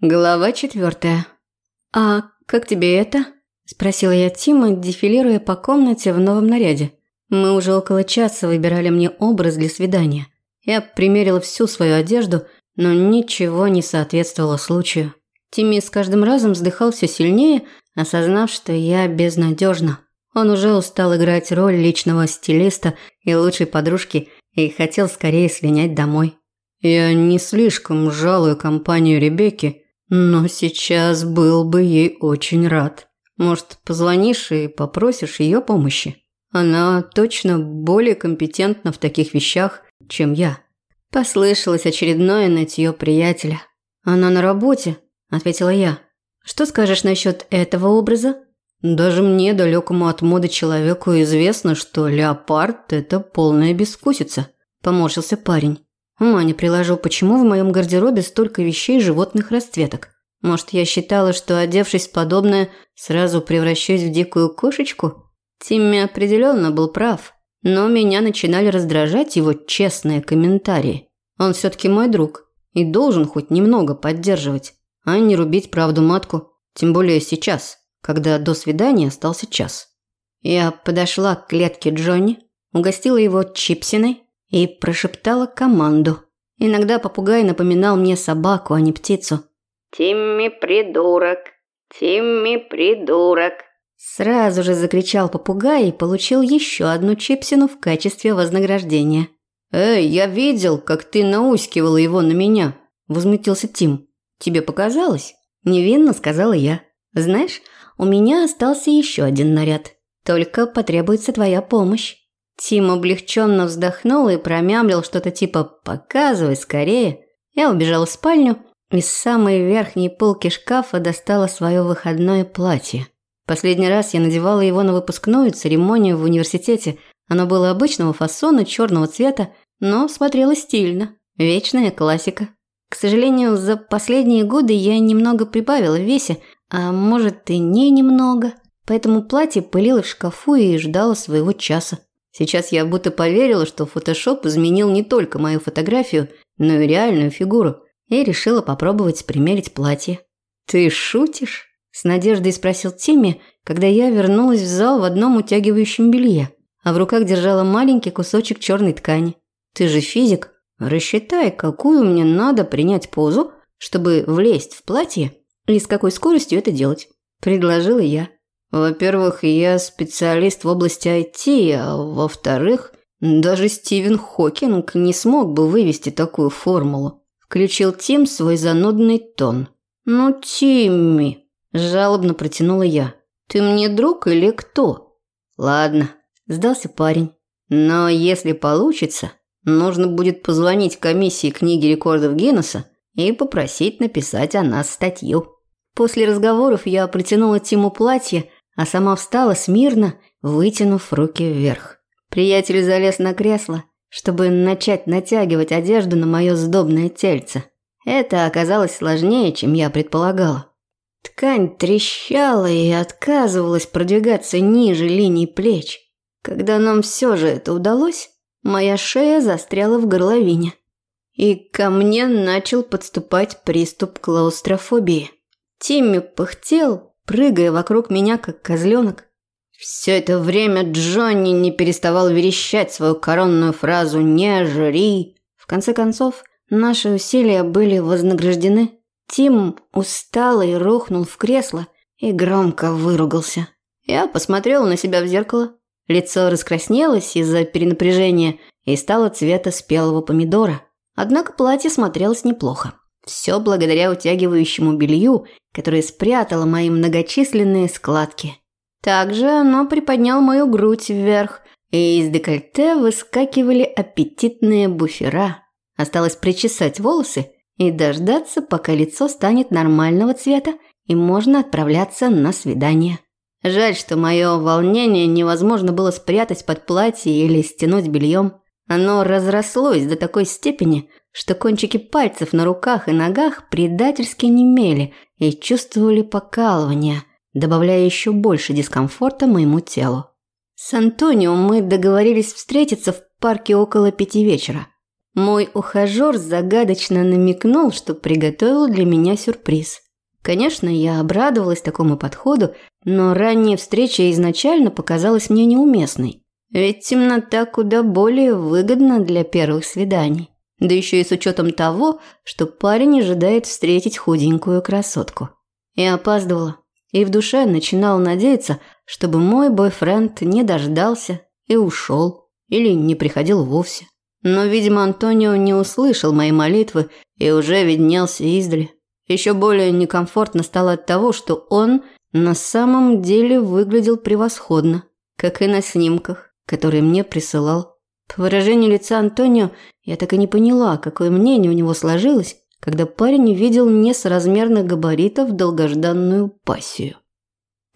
Глава четвертая. «А как тебе это?» – спросила я Тима, дефилируя по комнате в новом наряде. Мы уже около часа выбирали мне образ для свидания. Я примерила всю свою одежду, но ничего не соответствовало случаю. Тимми с каждым разом вздыхал все сильнее, осознав, что я безнадежна. Он уже устал играть роль личного стилиста и лучшей подружки и хотел скорее слинять домой. Я не слишком жалую компанию Ребекки, но сейчас был бы ей очень рад. Может, позвонишь и попросишь ее помощи? Она точно более компетентна в таких вещах, чем я. Послышалось очередное нытье приятеля. Она на работе, ответила я. Что скажешь насчет этого образа? Даже мне, далекому от моды человеку, известно, что леопард – это полная бескусица. Поморщился парень. Ума не приложу, почему в моем гардеробе столько вещей животных расцветок. Может, я считала, что, одевшись в подобное, сразу превращусь в дикую кошечку? Тимми определенно был прав, но меня начинали раздражать его честные комментарии. Он все-таки мой друг и должен хоть немного поддерживать, а не рубить правду матку, тем более сейчас, когда до свидания остался час. Я подошла к клетке Джонни, угостила его чипсиной, и прошептала команду. Иногда попугай напоминал мне собаку, а не птицу. «Тимми придурок! Тимми придурок!» Сразу же закричал попугай и получил еще одну чипсину в качестве вознаграждения. «Эй, я видел, как ты наускивала его на меня!» – возмутился Тим. «Тебе показалось?» – невинно сказала я. «Знаешь, у меня остался еще один наряд. Только потребуется твоя помощь». Тим облегченно вздохнул и промямлил что-то типа «показывай скорее». Я убежала в спальню и с самой верхней полки шкафа достала свое выходное платье. Последний раз я надевала его на выпускную церемонию в университете. Оно было обычного фасона, черного цвета, но смотрело стильно. Вечная классика. К сожалению, за последние годы я немного прибавила в весе, а может и не немного. Поэтому платье пылило в шкафу и ждало своего часа. Сейчас я будто поверила, что фотошоп изменил не только мою фотографию, но и реальную фигуру, и решила попробовать примерить платье. «Ты шутишь?» – с надеждой спросил Тимми, когда я вернулась в зал в одном утягивающем белье, а в руках держала маленький кусочек черной ткани. «Ты же физик, рассчитай, какую мне надо принять позу, чтобы влезть в платье и с какой скоростью это делать», – предложила я. Во-первых, я специалист в области IT, а во-вторых, даже Стивен Хокинг не смог бы вывести такую формулу. Включил Тим свой занудный тон. «Ну, Тимми», – жалобно протянула я, – «ты мне друг или кто?» «Ладно», – сдался парень. «Но если получится, нужно будет позвонить комиссии книги рекордов Гиннесса и попросить написать о нас статью». После разговоров я протянула Тиму платье, а сама встала смирно, вытянув руки вверх. Приятель залез на кресло, чтобы начать натягивать одежду на мое сдобное тельце. Это оказалось сложнее, чем я предполагала. Ткань трещала и отказывалась продвигаться ниже линии плеч. Когда нам все же это удалось, моя шея застряла в горловине. И ко мне начал подступать приступ клаустрофобии. Тимми пыхтел, прыгая вокруг меня, как козленок. Все это время Джонни не переставал верещать свою коронную фразу «Не жри». В конце концов, наши усилия были вознаграждены. Тим устал и рухнул в кресло и громко выругался. Я посмотрела на себя в зеркало. Лицо раскраснелось из-за перенапряжения и стало цвета спелого помидора. Однако платье смотрелось неплохо. Все благодаря утягивающему белью, которое спрятало мои многочисленные складки. Также оно приподняло мою грудь вверх, и из декольте выскакивали аппетитные буфера. Осталось причесать волосы и дождаться, пока лицо станет нормального цвета, и можно отправляться на свидание. Жаль, что мое волнение невозможно было спрятать под платье или стянуть бельем. Оно разрослось до такой степени, что кончики пальцев на руках и ногах предательски немели и чувствовали покалывание, добавляя еще больше дискомфорта моему телу. С Антонио мы договорились встретиться в парке около пяти вечера. мой ухажер загадочно намекнул, что приготовил для меня сюрприз. Конечно, я обрадовалась такому подходу, но ранняя встреча изначально показалась мне неуместной. Ведь темнота куда более выгодна для первых свиданий. Да еще и с учетом того, что парень ожидает встретить худенькую красотку. Я опаздывала, и в душе начинал надеяться, чтобы мой бойфренд не дождался и ушел, или не приходил вовсе. Но, видимо, Антонио не услышал моей молитвы и уже виднелся издали. Еще более некомфортно стало от того, что он на самом деле выглядел превосходно, как и на снимках, которые мне присылал. По выражению лица Антонио я так и не поняла, какое мнение у него сложилось, когда парень увидел несоразмерных габаритов долгожданную пассию.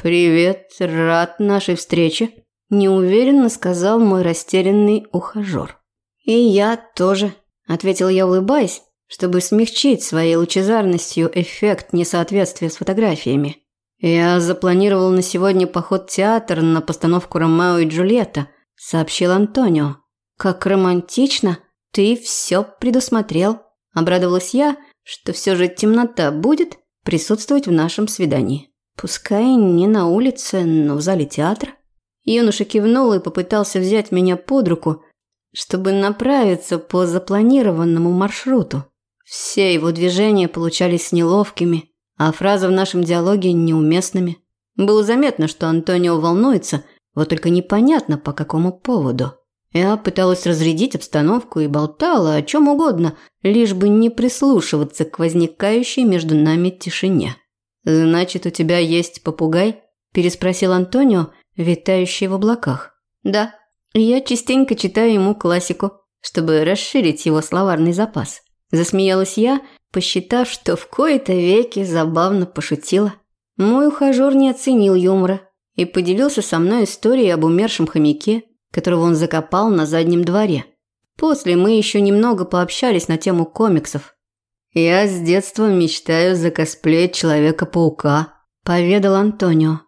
«Привет, рад нашей встрече», – неуверенно сказал мой растерянный ухажер. «И я тоже», – ответил я, улыбаясь, чтобы смягчить своей лучезарностью эффект несоответствия с фотографиями. «Я запланировал на сегодня поход в театр на постановку «Ромео и Джульетта», – сообщил Антонио. «Как романтично! Ты все предусмотрел!» – обрадовалась я, что все же темнота будет присутствовать в нашем свидании. Пускай не на улице, но в зале театра. Юноша кивнул и попытался взять меня под руку, чтобы направиться по запланированному маршруту. Все его движения получались неловкими, а фразы в нашем диалоге неуместными. Было заметно, что Антонио волнуется, вот только непонятно по какому поводу. Я пыталась разрядить обстановку и болтала о чем угодно, лишь бы не прислушиваться к возникающей между нами тишине. «Значит, у тебя есть попугай?» – переспросил Антонио, витающий в облаках. «Да. Я частенько читаю ему классику, чтобы расширить его словарный запас». Засмеялась я, посчитав, что в кои-то веки забавно пошутила. Мой ухажер не оценил юмора и поделился со мной историей об умершем хомяке, которого он закопал на заднем дворе. После мы еще немного пообщались на тему комиксов. «Я с детства мечтаю закосплеить Человека-паука», – поведал Антонио.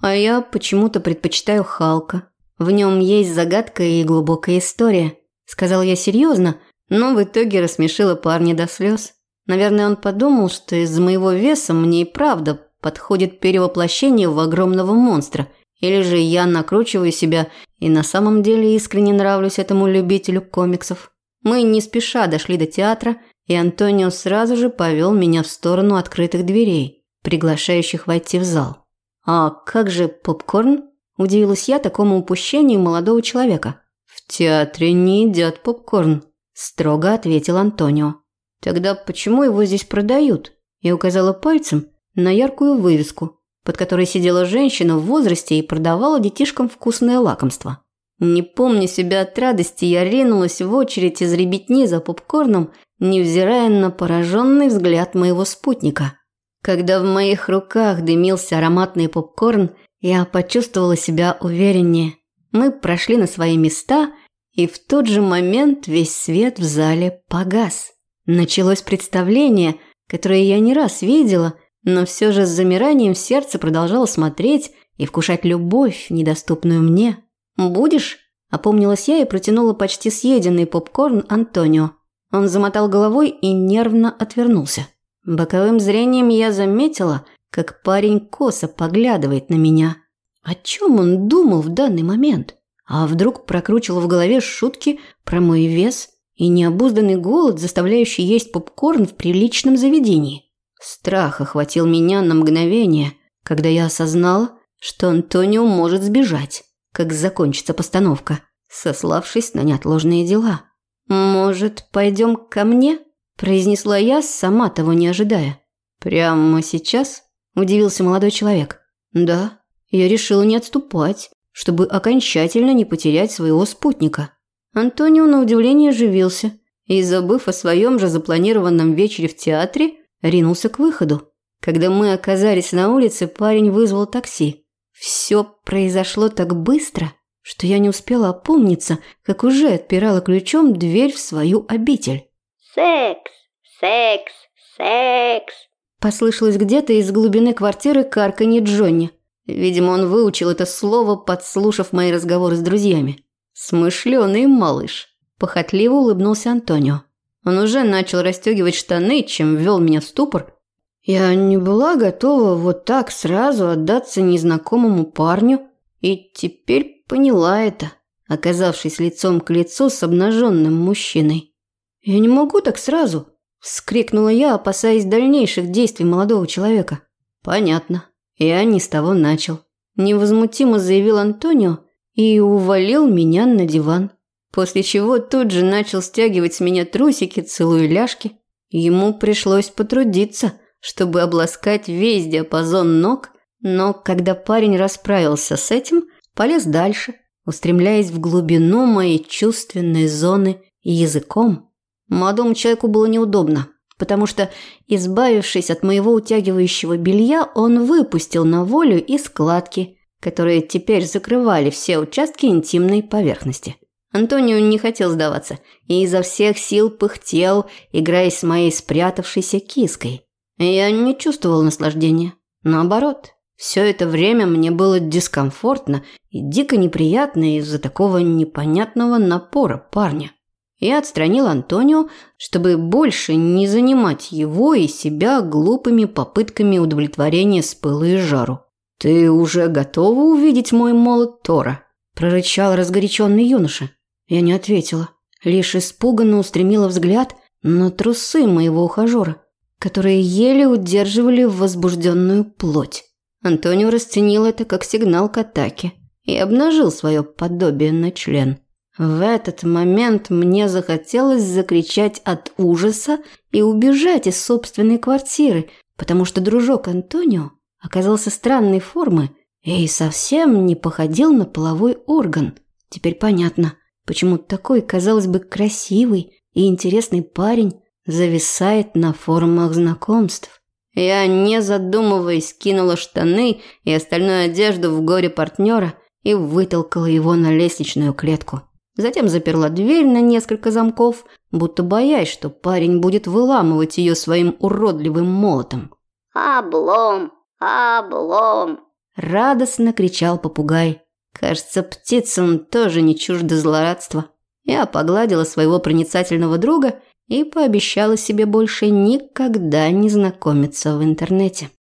«А я почему-то предпочитаю Халка. В нем есть загадка и глубокая история», – сказал я серьезно – но в итоге рассмешила парня до слез. Наверное, он подумал, что из-за моего веса мне и правда подходит перевоплощение в огромного монстра. Или же я накручиваю себя и на самом деле искренне нравлюсь этому любителю комиксов. Мы не спеша дошли до театра, и Антонио сразу же повел меня в сторону открытых дверей, приглашающих войти в зал. «А как же попкорн?» – удивилась я такому упущению молодого человека. «В театре не едят попкорн», строго ответил Антонио. Тогда почему его здесь продают? Я указала пальцем на яркую вывеску, под которой сидела женщина в возрасте и продавала детишкам вкусное лакомство. Не помня себя от радости, я ринулась в очередь из ребятни за попкорном, невзирая на пораженный взгляд моего спутника. Когда в моих руках дымился ароматный попкорн, я почувствовала себя увереннее. Мы прошли на свои места и в тот же момент весь свет в зале погас. Началось представление, которое я не раз видела, но все же с замиранием сердца продолжала смотреть и вкушать любовь, недоступную мне. «Будешь?» – опомнилась я и протянула почти съеденный попкорн Антонио. Он замотал головой и нервно отвернулся. Боковым зрением я заметила, как парень косо поглядывает на меня. О чем он думал в данный момент? А вдруг прокручивал в голове шутки про мой вес и необузданный голод, заставляющий есть попкорн в приличном заведении. Страх охватил меня на мгновение, когда я осознала, что Антонио может сбежать, как закончится постановка, сославшись на неотложные дела. «Может, пойдем ко мне?» – произнесла я, сама того не ожидая. «Прямо сейчас?» – удивился молодой человек. «Да, я решила не отступать, чтобы окончательно не потерять своего спутника. Антонио на удивление оживился и, забыв о своем же запланированном вечере в театре, ринулся к выходу. Когда мы оказались на улице, парень вызвал такси. Все произошло так быстро, что я не успела опомниться, как уже отпирала ключом дверь в свою обитель. «Секс! Секс! Секс!» Послышалось где-то из глубины квартиры карканье Джонни. Видимо, он выучил это слово, подслушав мои разговоры с друзьями. Смышленый малыш. Похотливо улыбнулся Антонио. Он уже начал расстегивать штаны, чем ввел меня в ступор. Я не была готова вот так сразу отдаться незнакомому парню, и теперь поняла это, оказавшись лицом к лицу с обнаженным мужчиной. «Я не могу так сразу», – вскрикнула я, опасаясь дальнейших действий молодого человека. «Понятно. Я не с того начал», – невозмутимо заявил Антонио и увалил меня на диван. После чего тут же начал стягивать с меня трусики, целую ляжки. Ему пришлось потрудиться, чтобы обласкать весь диапазон ног, но когда парень расправился с этим, полез дальше, устремляясь в глубину моей чувственной зоны языком. Молодому человеку было неудобно, потому что, избавившись от моего утягивающего белья, он выпустил на волю и складки, которые теперь закрывали все участки интимной поверхности. Антонио не хотел сдаваться и изо всех сил пыхтел, играя с моей спрятавшейся киской. Я не чувствовал наслаждения. Наоборот, все это время мне было дискомфортно и дико неприятно из-за такого непонятного напора парня. Я отстранил Антонио, чтобы больше не занимать его и себя глупыми попытками удовлетворения с пылу и жару. «Ты уже готова увидеть мой молот Тора?» – прорычал разгоряченный юноша. Я не ответила, лишь испуганно устремила взгляд на трусы моего ухажера, которые еле удерживали возбужденную плоть. Антонио расценил это как сигнал к атаке и обнажил свое подобие на член. В этот момент мне захотелось закричать от ужаса и убежать из собственной квартиры, потому что дружок Антонио оказался странной формы и совсем не походил на половой орган. Теперь понятно, Почему такой, казалось бы, красивый и интересный парень зависает на форумах знакомств? Я, не задумываясь, кинула штаны и остальную одежду в горе партнера и вытолкала его на лестничную клетку. Затем заперла дверь на несколько замков, будто боясь, что парень будет выламывать ее своим уродливым молотом. «Облом! Облом!» Радостно кричал попугай. Кажется, птицам тоже не чуждо злорадства. Я погладила своего проницательного друга и пообещала себе больше никогда не знакомиться в интернете.